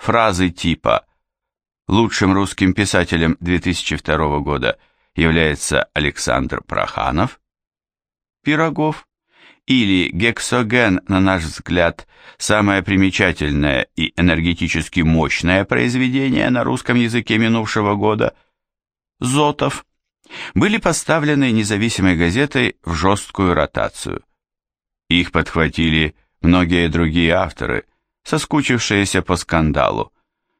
фразы типа «Лучшим русским писателем 2002 года является Александр Проханов», Пирогов, или «Гексоген, на наш взгляд, самое примечательное и энергетически мощное произведение на русском языке минувшего года», Зотов, были поставлены независимой газетой в жесткую ротацию. Их подхватили многие другие авторы, соскучившиеся по скандалу,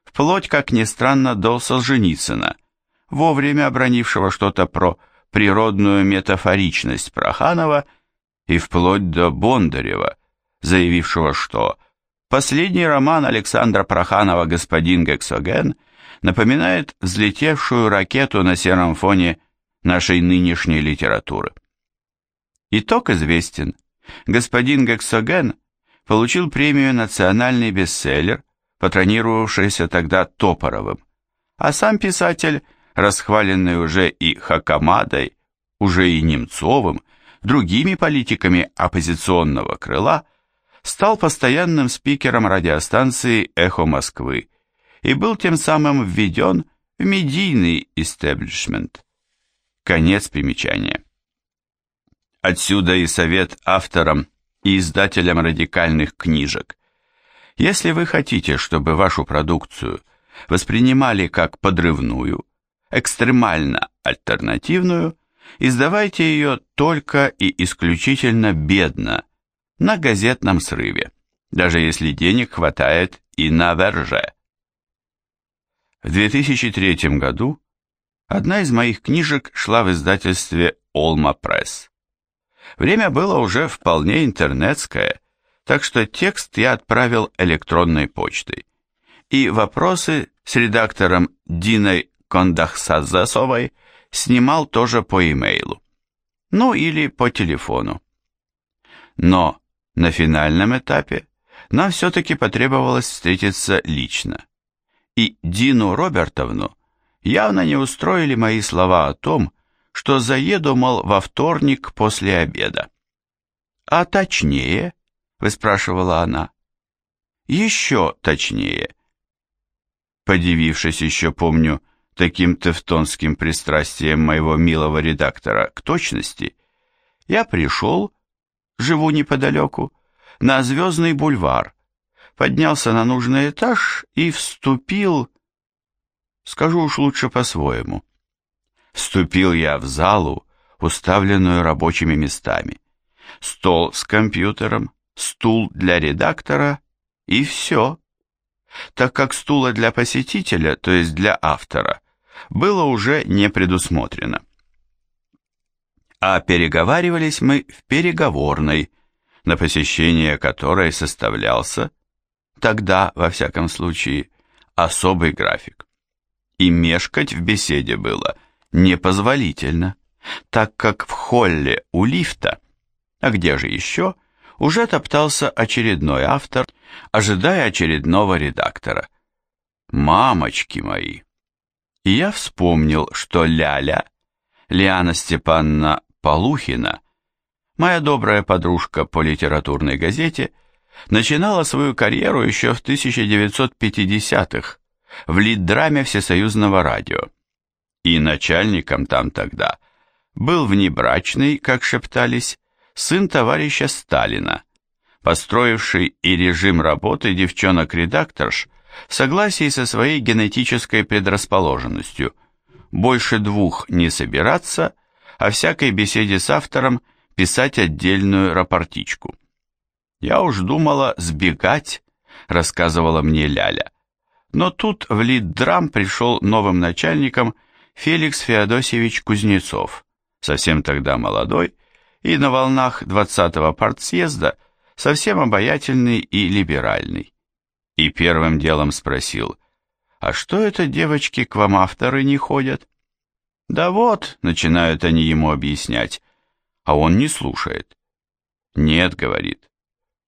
вплоть, как ни странно, до Солженицына, вовремя обронившего что-то про природную метафоричность Проханова и вплоть до Бондарева, заявившего, что последний роман Александра Проханова «Господин Гексоген» напоминает взлетевшую ракету на сером фоне нашей нынешней литературы. Итог известен. Господин Гексоген получил премию «Национальный бестселлер», патронировавшийся тогда Топоровым, а сам писатель, расхваленный уже и Хакамадой, уже и Немцовым, другими политиками оппозиционного крыла, стал постоянным спикером радиостанции «Эхо Москвы» и был тем самым введен в медийный истеблишмент. Конец примечания. Отсюда и совет авторам и издателям радикальных книжек. Если вы хотите, чтобы вашу продукцию воспринимали как подрывную, экстремально альтернативную, издавайте ее только и исключительно бедно, на газетном срыве, даже если денег хватает и на верже. В 2003 году одна из моих книжек шла в издательстве Олма Пресс. Время было уже вполне интернетское, так что текст я отправил электронной почтой. И вопросы с редактором Диной Кондахсазесовой снимал тоже по имейлу. Ну или по телефону. Но на финальном этапе нам все-таки потребовалось встретиться лично. И Дину Робертовну явно не устроили мои слова о том, что заеду, мол, во вторник после обеда. «А точнее?» — выспрашивала она. «Еще точнее». Подивившись еще, помню, таким тевтонским пристрастием моего милого редактора к точности, я пришел, живу неподалеку, на Звездный бульвар, поднялся на нужный этаж и вступил, скажу уж лучше по-своему, Вступил я в залу, уставленную рабочими местами. Стол с компьютером, стул для редактора и все. Так как стула для посетителя, то есть для автора, было уже не предусмотрено. А переговаривались мы в переговорной, на посещение которой составлялся, тогда, во всяком случае, особый график. И мешкать в беседе было – непозволительно, так как в холле у лифта, а где же еще, уже топтался очередной автор, ожидая очередного редактора. Мамочки мои! И я вспомнил, что Ляля, Лиана Степановна Полухина, моя добрая подружка по литературной газете, начинала свою карьеру еще в 1950-х в лид-драме Всесоюзного радио и начальником там тогда был внебрачный, как шептались, сын товарища Сталина, построивший и режим работы девчонок-редакторш в согласии со своей генетической предрасположенностью, больше двух не собираться, а всякой беседе с автором писать отдельную рапортичку. «Я уж думала сбегать», — рассказывала мне Ляля. Но тут в Лиддрам пришел новым начальником Феликс Феодосевич Кузнецов, совсем тогда молодой, и на волнах 20-го партсъезда совсем обаятельный и либеральный. И первым делом спросил, «А что это девочки к вам авторы не ходят?» «Да вот», — начинают они ему объяснять, а он не слушает. «Нет», — говорит,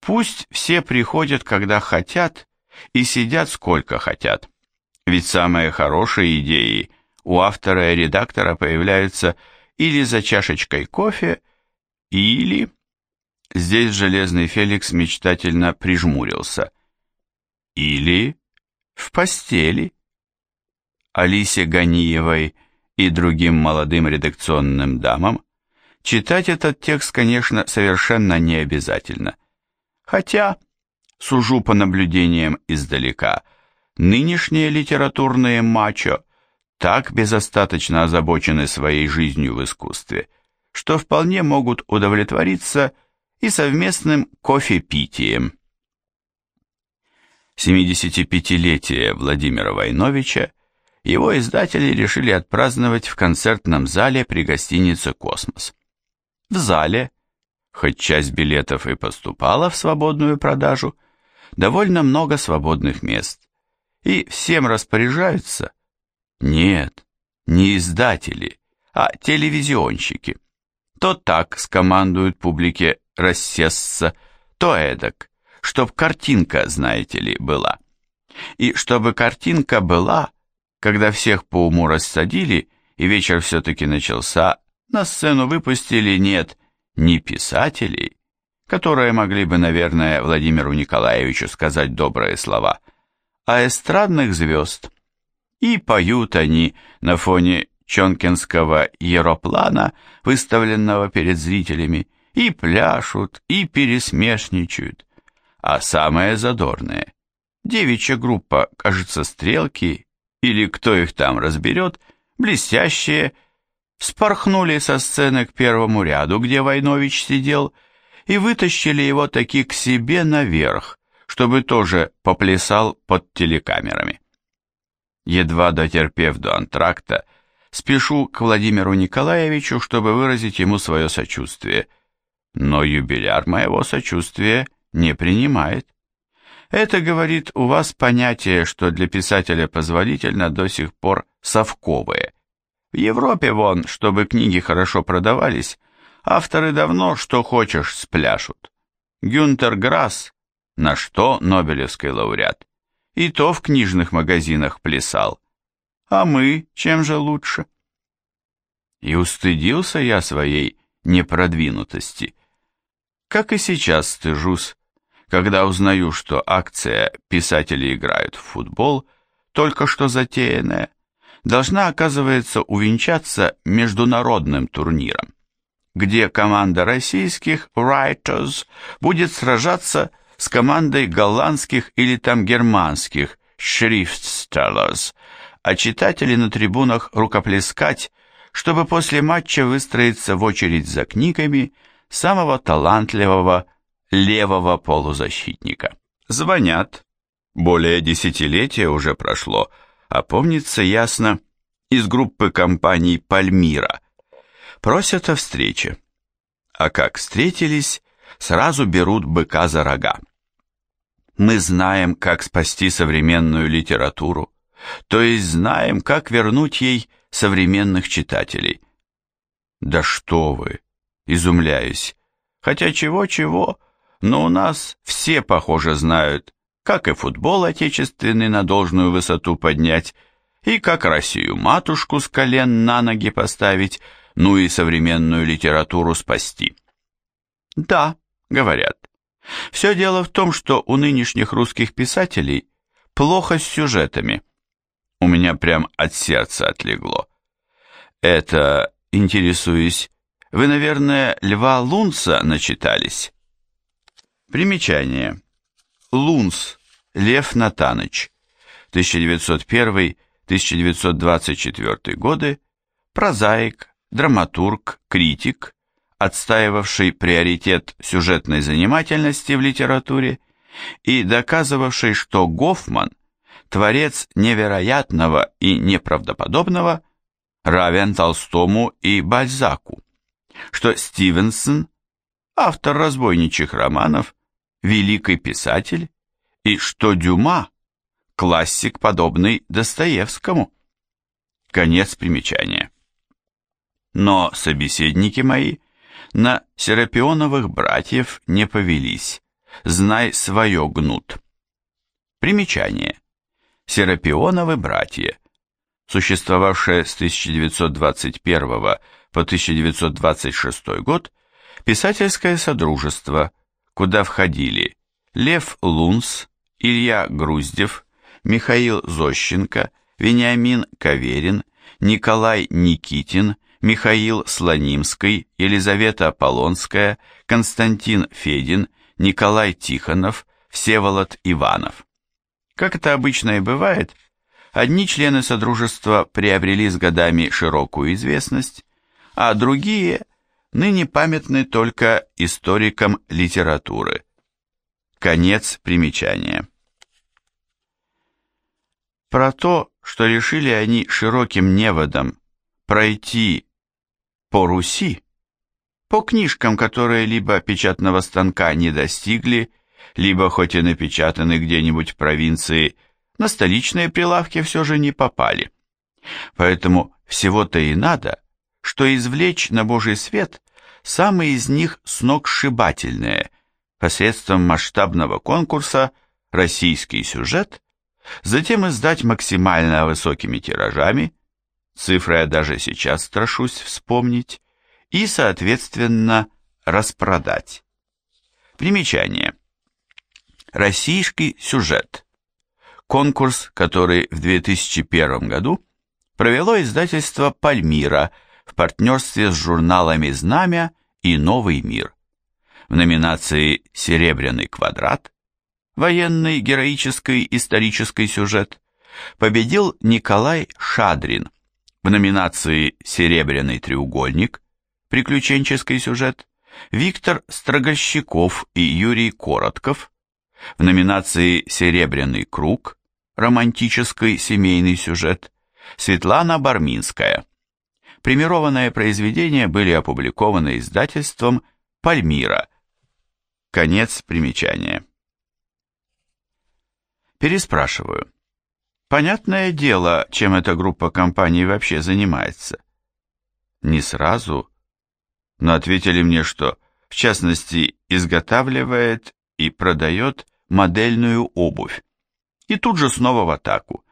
«пусть все приходят, когда хотят, и сидят сколько хотят, ведь самые хорошие идеи — у автора и редактора появляются или за чашечкой кофе, или... Здесь Железный Феликс мечтательно прижмурился. Или в постели. Алисе Ганиевой и другим молодым редакционным дамам читать этот текст, конечно, совершенно не обязательно. Хотя, сужу по наблюдениям издалека, нынешние литературные мачо так безостаточно озабочены своей жизнью в искусстве, что вполне могут удовлетвориться и совместным кофепитием. 75-летие Владимира Войновича его издатели решили отпраздновать в концертном зале при гостинице «Космос». В зале, хоть часть билетов и поступала в свободную продажу, довольно много свободных мест. И всем распоряжаются? Нет, не издатели, а телевизионщики. То так скомандуют публике рассесться, то эдак, чтоб картинка, знаете ли, была. И чтобы картинка была, когда всех по уму рассадили, и вечер все-таки начался, на сцену выпустили, нет, не писателей, которые могли бы, наверное, Владимиру Николаевичу сказать добрые слова, а эстрадных звезд. И поют они на фоне чонкинского ероплана, выставленного перед зрителями, и пляшут, и пересмешничают. А самое задорное, девичья группа, кажется, стрелки или кто их там разберет, блестящие, спорхнули со сцены к первому ряду, где Войнович сидел, и вытащили его таки к себе наверх, чтобы тоже поплясал под телекамерами. Едва дотерпев до антракта, спешу к Владимиру Николаевичу, чтобы выразить ему свое сочувствие. Но юбиляр моего сочувствия не принимает. Это, говорит, у вас понятие, что для писателя позволительно до сих пор совковое. В Европе вон, чтобы книги хорошо продавались, авторы давно что хочешь спляшут. Гюнтер Грасс, на что Нобелевский лауреат, и то в книжных магазинах плясал. А мы чем же лучше? И устыдился я своей непродвинутости. Как и сейчас стыжусь, когда узнаю, что акция «Писатели играют в футбол», только что затеянная, должна, оказывается, увенчаться международным турниром, где команда российских «Writers» будет сражаться с командой голландских или там германских «Schriftstellers», а читатели на трибунах рукоплескать, чтобы после матча выстроиться в очередь за книгами самого талантливого левого полузащитника. Звонят. Более десятилетия уже прошло, а помнится ясно из группы компаний «Пальмира». Просят о встрече. А как встретились, сразу берут быка за рога. Мы знаем, как спасти современную литературу, то есть знаем, как вернуть ей современных читателей. Да что вы, изумляюсь, хотя чего-чего, но у нас все, похоже, знают, как и футбол отечественный на должную высоту поднять, и как Россию-матушку с колен на ноги поставить, ну и современную литературу спасти. Да, говорят. Все дело в том, что у нынешних русских писателей плохо с сюжетами. У меня прям от сердца отлегло. Это, интересуюсь, вы, наверное, Льва Лунца начитались? Примечание. Лунс. Лев Натаныч. 1901-1924 годы. Прозаик, драматург, критик, отстаивавший приоритет сюжетной занимательности в литературе и доказывавший, что Гофман, творец невероятного и неправдоподобного, равен Толстому и Бальзаку, что Стивенсон, автор разбойничьих романов, великий писатель, и что Дюма – классик, подобный Достоевскому. Конец примечания. Но собеседники мои на Серапионовых братьев не повелись, знай свое гнут. Примечание. Серапионовы братья, существовавшие с 1921 по 1926 год, писательское содружество – куда входили Лев Лунс, Илья Груздев, Михаил Зощенко, Вениамин Каверин, Николай Никитин, Михаил Слонимский, Елизавета Полонская, Константин Федин, Николай Тихонов, Всеволод Иванов. Как это обычно и бывает, одни члены Содружества приобрели с годами широкую известность, а другие ныне памятны только историкам литературы. Конец примечания. Про то, что решили они широким неводом пройти по Руси, по книжкам, которые либо печатного станка не достигли, либо хоть и напечатаны где-нибудь в провинции, на столичные прилавки все же не попали. Поэтому всего-то и надо, что извлечь на Божий свет самые из них сногсшибательные посредством масштабного конкурса «Российский сюжет», затем издать максимально высокими тиражами, цифры я даже сейчас страшусь вспомнить, и, соответственно, распродать. Примечание. Российский сюжет. Конкурс, который в 2001 году провело издательство «Пальмира» в партнерстве с журналами «Знамя» и «Новый мир». В номинации «Серебряный квадрат» военный героический исторический сюжет победил Николай Шадрин в номинации «Серебряный треугольник» приключенческий сюжет, Виктор Строгощеков и Юрий Коротков в номинации «Серебряный круг» романтический семейный сюжет, Светлана Барминская. Премированные произведения были опубликованы издательством «Пальмира». Конец примечания. Переспрашиваю. Понятное дело, чем эта группа компаний вообще занимается. Не сразу, но ответили мне, что, в частности, изготавливает и продает модельную обувь. И тут же снова в атаку.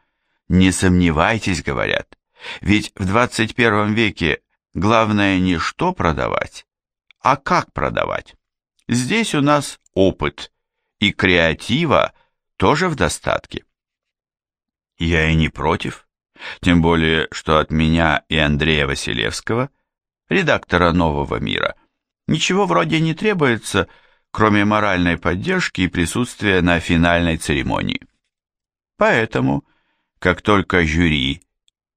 Не сомневайтесь, говорят, ведь в 21 веке главное не что продавать, а как продавать. Здесь у нас опыт, и креатива тоже в достатке. Я и не против, тем более, что от меня и Андрея Василевского – редактора «Нового мира», ничего вроде не требуется, кроме моральной поддержки и присутствия на финальной церемонии. Поэтому, как только жюри,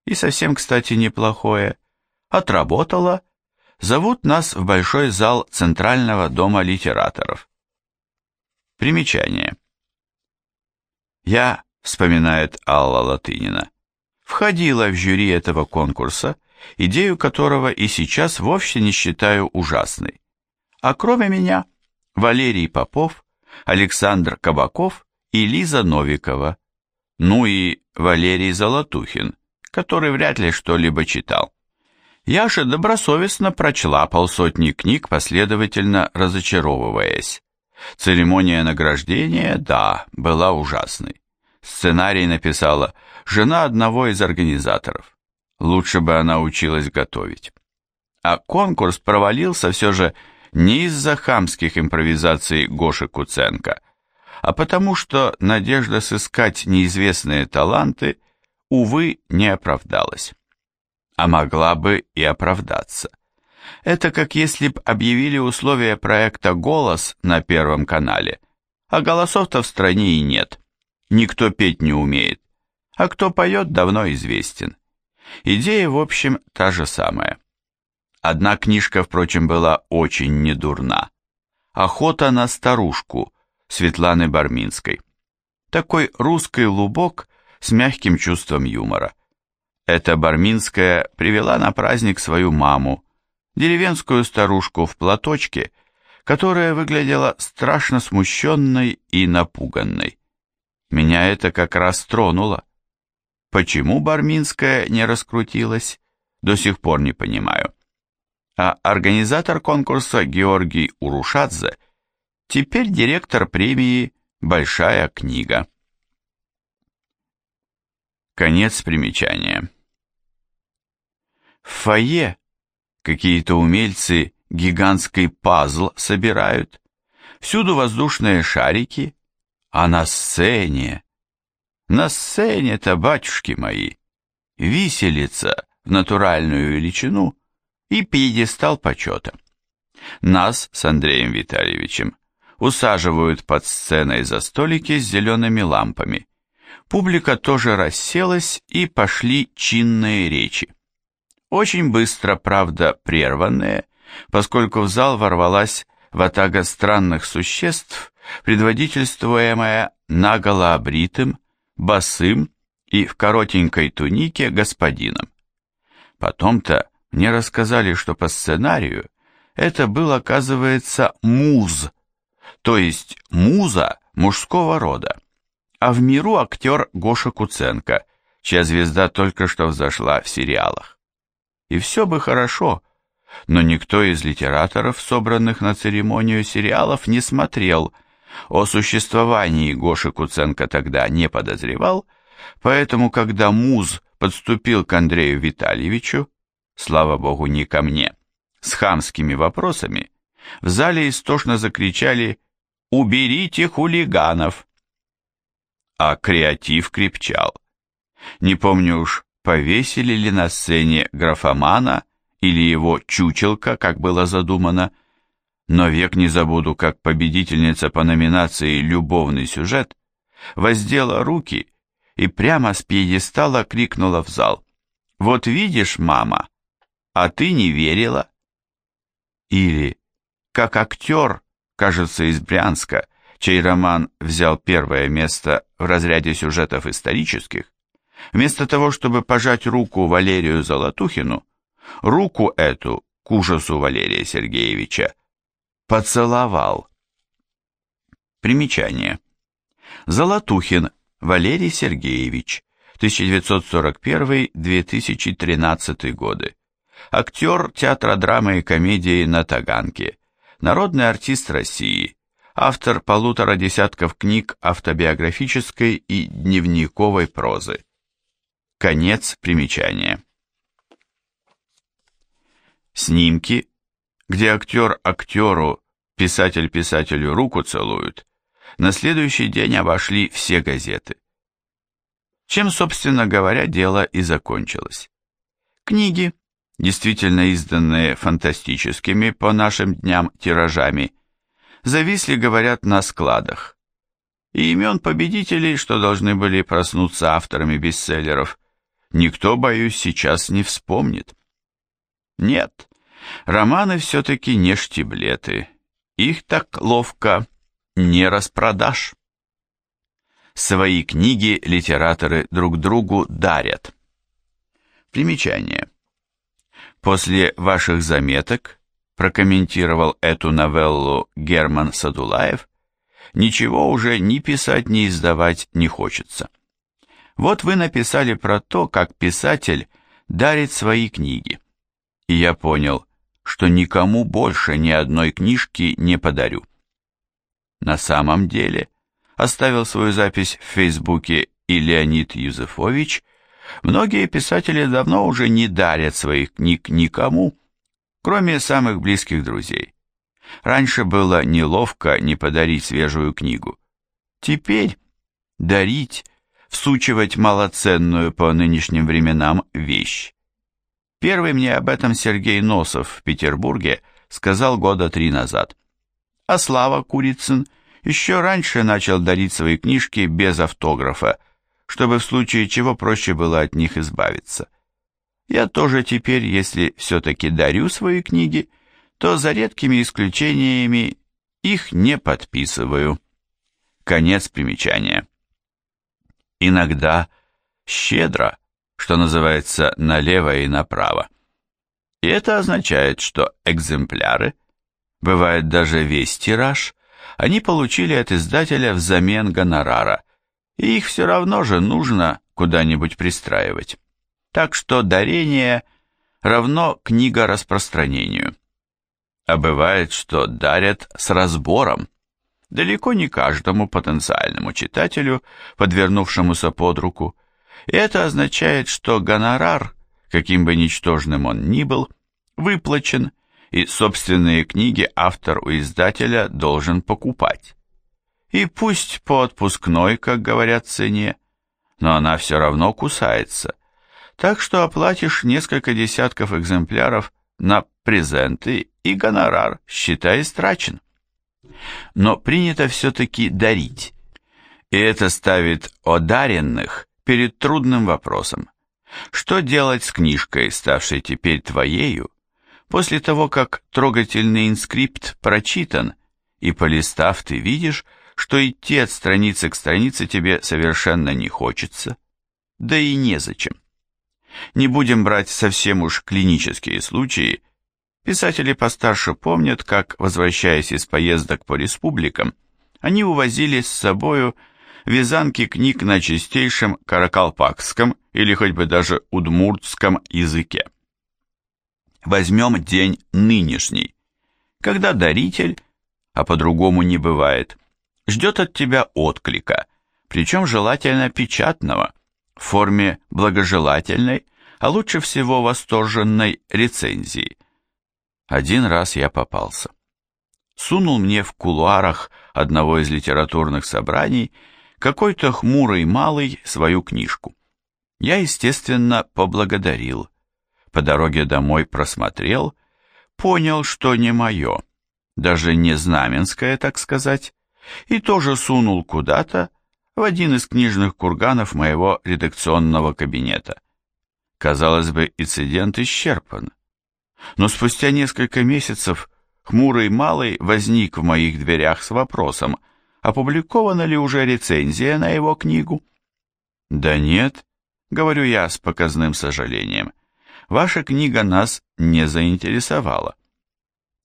и совсем, кстати, неплохое, отработало, зовут нас в большой зал Центрального дома литераторов. Примечание. Я, вспоминает Алла Латынина, входила в жюри этого конкурса идею которого и сейчас вовсе не считаю ужасной. А кроме меня, Валерий Попов, Александр Кабаков и Лиза Новикова, ну и Валерий Золотухин, который вряд ли что-либо читал. Я же добросовестно прочла полсотни книг, последовательно разочаровываясь. Церемония награждения, да, была ужасной. Сценарий написала жена одного из организаторов. Лучше бы она училась готовить. А конкурс провалился все же не из-за хамских импровизаций Гоши Куценко, а потому что надежда сыскать неизвестные таланты, увы, не оправдалась. А могла бы и оправдаться. Это как если б объявили условия проекта «Голос» на Первом канале, а голосов-то в стране и нет. Никто петь не умеет, а кто поет, давно известен. Идея, в общем, та же самая. Одна книжка, впрочем, была очень недурна. «Охота на старушку» Светланы Барминской. Такой русский лубок с мягким чувством юмора. Эта Барминская привела на праздник свою маму, деревенскую старушку в платочке, которая выглядела страшно смущенной и напуганной. Меня это как раз тронуло. Почему Барминская не раскрутилась, до сих пор не понимаю. А организатор конкурса Георгий Урушадзе теперь директор премии «Большая книга». Конец примечания. В фойе какие-то умельцы гигантский пазл собирают, всюду воздушные шарики, а на сцене На сцене-то, батюшки мои, виселица в натуральную величину и пьедестал почета. Нас с Андреем Витальевичем усаживают под сценой за столики с зелеными лампами. Публика тоже расселась и пошли чинные речи. Очень быстро, правда, прерванные, поскольку в зал ворвалась ватага странных существ, предводительствуемая наголо обритым, босым и в коротенькой тунике господином. Потом-то мне рассказали, что по сценарию это был, оказывается, муз, то есть муза мужского рода, а в миру актер Гоша Куценко, чья звезда только что взошла в сериалах. И все бы хорошо, но никто из литераторов, собранных на церемонию сериалов, не смотрел, о существовании Гоши Куценко тогда не подозревал, поэтому, когда Муз подступил к Андрею Витальевичу, слава богу, не ко мне, с хамскими вопросами, в зале истошно закричали «Уберите хулиганов!» А креатив крепчал. Не помню уж, повесили ли на сцене графомана или его чучелка, как было задумано, но век не забуду, как победительница по номинации «Любовный сюжет» воздела руки и прямо с пьедестала крикнула в зал «Вот видишь, мама, а ты не верила». Или, как актер, кажется, из Брянска, чей роман взял первое место в разряде сюжетов исторических, вместо того, чтобы пожать руку Валерию Золотухину, руку эту, к ужасу Валерия Сергеевича, поцеловал. Примечание. Золотухин Валерий Сергеевич, 1941-2013 годы актер театра драмы и комедии на Таганке, народный артист России, автор полутора десятков книг автобиографической и дневниковой прозы. Конец примечания. Снимки, где актер актеру, писатель писателю руку целуют, на следующий день обошли все газеты. Чем, собственно говоря, дело и закончилось. Книги, действительно изданные фантастическими по нашим дням тиражами, зависли, говорят, на складах. И имен победителей, что должны были проснуться авторами бестселлеров, никто, боюсь, сейчас не вспомнит. Нет, романы все-таки не штиблеты, их так ловко не распродашь. Свои книги литераторы друг другу дарят. Примечание. После ваших заметок, прокомментировал эту новеллу Герман Садулаев, ничего уже ни писать, ни издавать не хочется. Вот вы написали про то, как писатель дарит свои книги. И я понял, что никому больше ни одной книжки не подарю. На самом деле, оставил свою запись в Фейсбуке и Леонид Юзефович – Многие писатели давно уже не дарят своих книг никому, кроме самых близких друзей. Раньше было неловко не подарить свежую книгу. Теперь дарить, всучивать малоценную по нынешним временам вещь. Первый мне об этом Сергей Носов в Петербурге сказал года три назад. А Слава Курицын еще раньше начал дарить свои книжки без автографа, чтобы в случае чего проще было от них избавиться. Я тоже теперь, если все-таки дарю свои книги, то за редкими исключениями их не подписываю. Конец примечания. Иногда щедро, что называется, налево и направо. И это означает, что экземпляры, бывает даже весь тираж, они получили от издателя взамен гонорара, и их все равно же нужно куда-нибудь пристраивать. Так что дарение равно книга распространению. А бывает, что дарят с разбором. Далеко не каждому потенциальному читателю, подвернувшемуся под руку. Это означает, что гонорар, каким бы ничтожным он ни был, выплачен, и собственные книги автор у издателя должен покупать. И пусть по отпускной, как говорят, цене, но она все равно кусается, так что оплатишь несколько десятков экземпляров на презенты и гонорар, считай, истрачен. Но принято все-таки дарить, и это ставит одаренных перед трудным вопросом. Что делать с книжкой, ставшей теперь твоею, после того, как трогательный инскрипт прочитан, и полистав ты видишь, что идти от страницы к странице тебе совершенно не хочется, да и незачем. Не будем брать совсем уж клинические случаи, писатели постарше помнят, как, возвращаясь из поездок по республикам, они увозили с собою вязанки книг на чистейшем каракалпакском или хоть бы даже удмуртском языке. Возьмем день нынешний, когда даритель, а по-другому не бывает, ждет от тебя отклика, причем желательно печатного, в форме благожелательной, а лучше всего восторженной рецензии. Один раз я попался. Сунул мне в кулуарах одного из литературных собраний какой-то хмурый малый свою книжку. Я, естественно, поблагодарил. По дороге домой просмотрел, понял, что не мое, даже не знаменское, так сказать, и тоже сунул куда-то в один из книжных курганов моего редакционного кабинета. Казалось бы, инцидент исчерпан. Но спустя несколько месяцев хмурый малый возник в моих дверях с вопросом, опубликована ли уже рецензия на его книгу. «Да нет», — говорю я с показным сожалением, — «ваша книга нас не заинтересовала».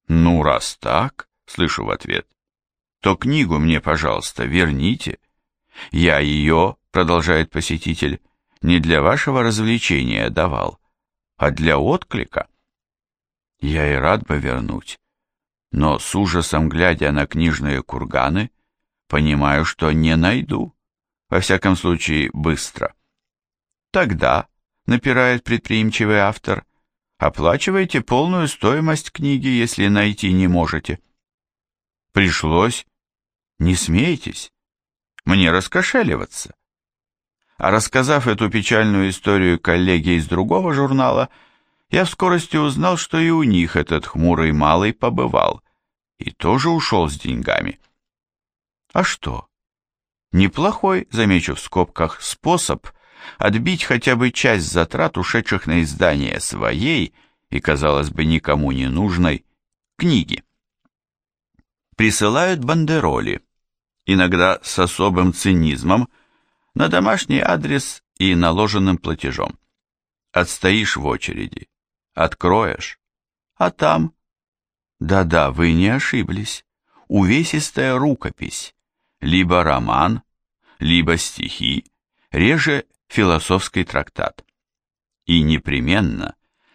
«Ну, раз так», — слышу в ответ, — «то книгу мне, пожалуйста, верните». «Я ее», — продолжает посетитель, — «не для вашего развлечения давал, а для отклика». Я и рад бы вернуть, но с ужасом глядя на книжные курганы, Понимаю, что не найду. Во всяком случае, быстро. Тогда, напирает предприимчивый автор, оплачивайте полную стоимость книги, если найти не можете. Пришлось. Не смейтесь. Мне раскошеливаться. А рассказав эту печальную историю коллеге из другого журнала, я в скорости узнал, что и у них этот хмурый малый побывал, и тоже ушел с деньгами. А что? Неплохой, замечу в скобках, способ отбить хотя бы часть затрат, ушедших на издание своей и, казалось бы, никому не нужной книги. Присылают бандероли, иногда с особым цинизмом, на домашний адрес и наложенным платежом. Отстоишь в очереди, откроешь, а там... Да-да, вы не ошиблись. Увесистая рукопись, либо роман, либо стихи, реже философский трактат. И непременно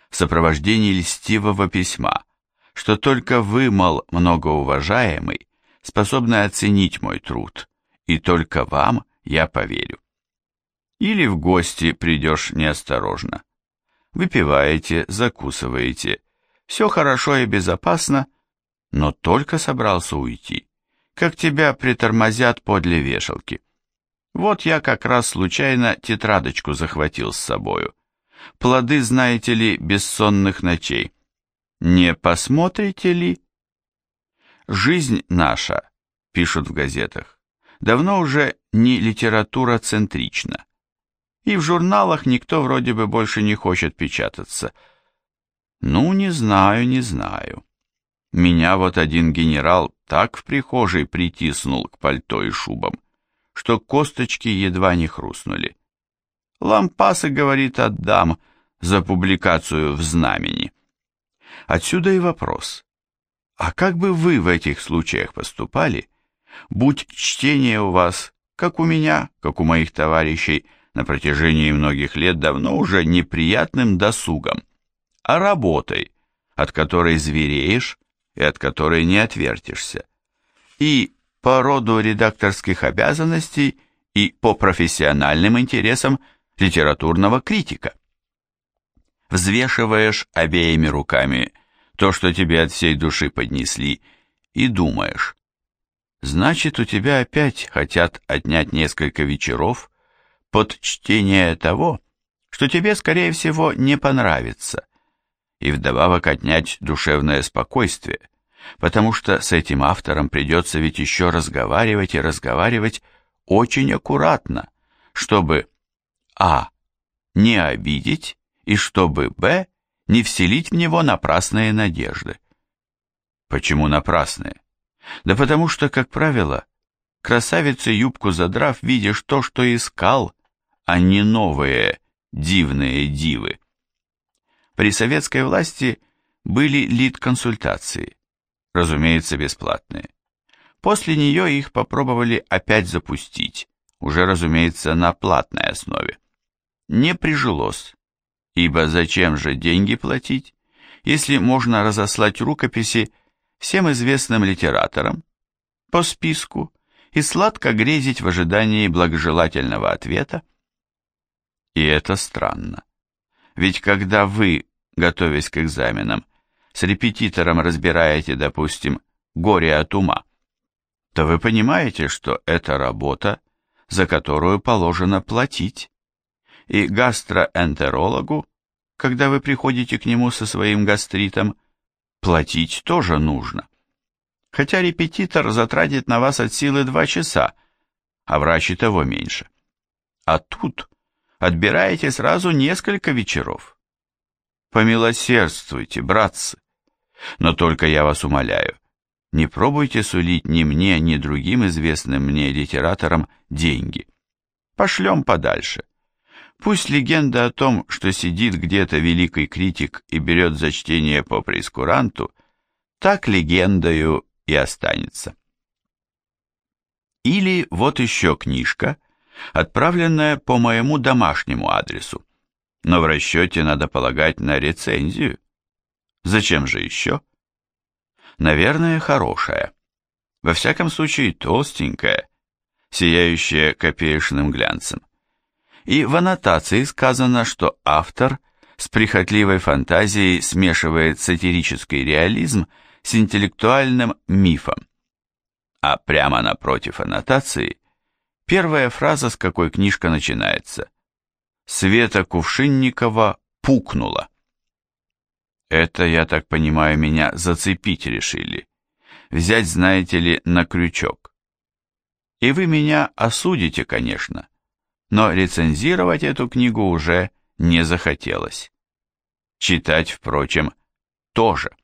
в сопровождении льстивого письма, что только вы, мол, многоуважаемый, способны оценить мой труд, и только вам я поверю. Или в гости придешь неосторожно. Выпиваете, закусываете, все хорошо и безопасно, но только собрался уйти как тебя притормозят подле вешалки. Вот я как раз случайно тетрадочку захватил с собою. Плоды, знаете ли, бессонных ночей. Не посмотрите ли? Жизнь наша, пишут в газетах, давно уже не литература центрична. И в журналах никто вроде бы больше не хочет печататься. Ну, не знаю, не знаю. Меня вот один генерал так в прихожей притиснул к пальто и шубам, что косточки едва не хрустнули. Лампасы, говорит, отдам за публикацию в знамени. Отсюда и вопрос. А как бы вы в этих случаях поступали, будь чтение у вас, как у меня, как у моих товарищей, на протяжении многих лет давно уже неприятным досугом, а работой, от которой звереешь, и от которой не отвертишься, и по роду редакторских обязанностей и по профессиональным интересам литературного критика. Взвешиваешь обеими руками то, что тебе от всей души поднесли, и думаешь, значит, у тебя опять хотят отнять несколько вечеров, под чтение того, что тебе, скорее всего, не понравится, и вдобавок отнять душевное спокойствие, потому что с этим автором придется ведь еще разговаривать и разговаривать очень аккуратно, чтобы а. не обидеть и чтобы б. не вселить в него напрасные надежды. Почему напрасные? Да потому что, как правило, красавица юбку задрав, видишь то, что искал, а не новые дивные дивы. При советской власти были лид-консультации, разумеется, бесплатные. После нее их попробовали опять запустить, уже, разумеется, на платной основе. Не прижилось, ибо зачем же деньги платить, если можно разослать рукописи всем известным литераторам по списку и сладко грезить в ожидании благожелательного ответа? И это странно. Ведь когда вы, готовясь к экзаменам, с репетитором разбираете, допустим, «Горе от ума», то вы понимаете, что это работа, за которую положено платить. И гастроэнтерологу, когда вы приходите к нему со своим гастритом, платить тоже нужно. Хотя репетитор затратит на вас от силы два часа, а врач и того меньше. А тут отбираете сразу несколько вечеров. Помилосердствуйте, братцы. Но только я вас умоляю, не пробуйте сулить ни мне, ни другим известным мне литераторам деньги. Пошлем подальше. Пусть легенда о том, что сидит где-то великий критик и берет за чтение по прескуранту, так легендою и останется. Или вот еще книжка, отправленная по моему домашнему адресу, но в расчете надо полагать на рецензию. Зачем же еще? Наверное, хорошая. Во всяком случае, толстенькая, сияющая копеечным глянцем. И в аннотации сказано, что автор с прихотливой фантазией смешивает сатирический реализм с интеллектуальным мифом. А прямо напротив аннотации первая фраза, с какой книжка начинается. Света Кувшинникова пукнула. Это, я так понимаю, меня зацепить решили. Взять, знаете ли, на крючок. И вы меня осудите, конечно но рецензировать эту книгу уже не захотелось. Читать, впрочем, тоже.